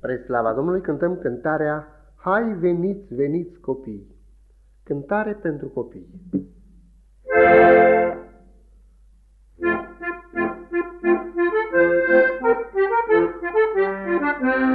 Spre slava Domnului cântăm cântarea Hai veniți, veniți copii. Cântare pentru copii. Hai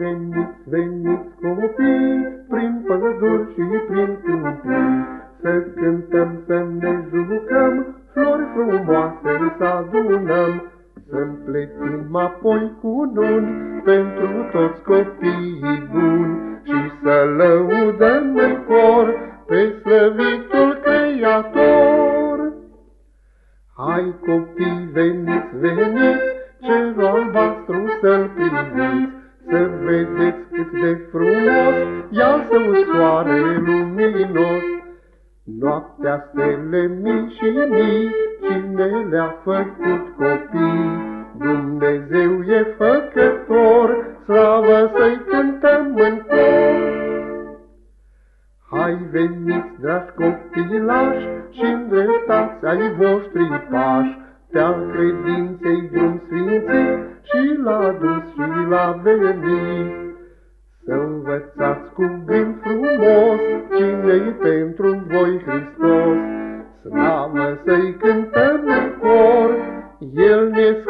veniți, veniți copii, prin păduri și prin câmpii, Să cântăm, să ne jucăm, flori frumoase să adunăm, Să împletim apoi cu nuni pentru toți copiii buni, Și să lăudăm în cor pe slăvitul Creator. Hai copii, veniți, veniți, cerul albastru să-l priviți, să vedeți cât de frumos, ia să soare luminos. Noaptea stele mii și mii, cine le-a făcut copii? Dumnezeu e făcător, slavă să-i cântăm în cor. Hai veniți, dragi copilași, și îndreptați ai voștri pași, pe-al credinței și la venit. Să învățați cu gând frumos cine-i pentru voi Hristos, Slavă să-i cântăm în cor, El ne scump mântuitor.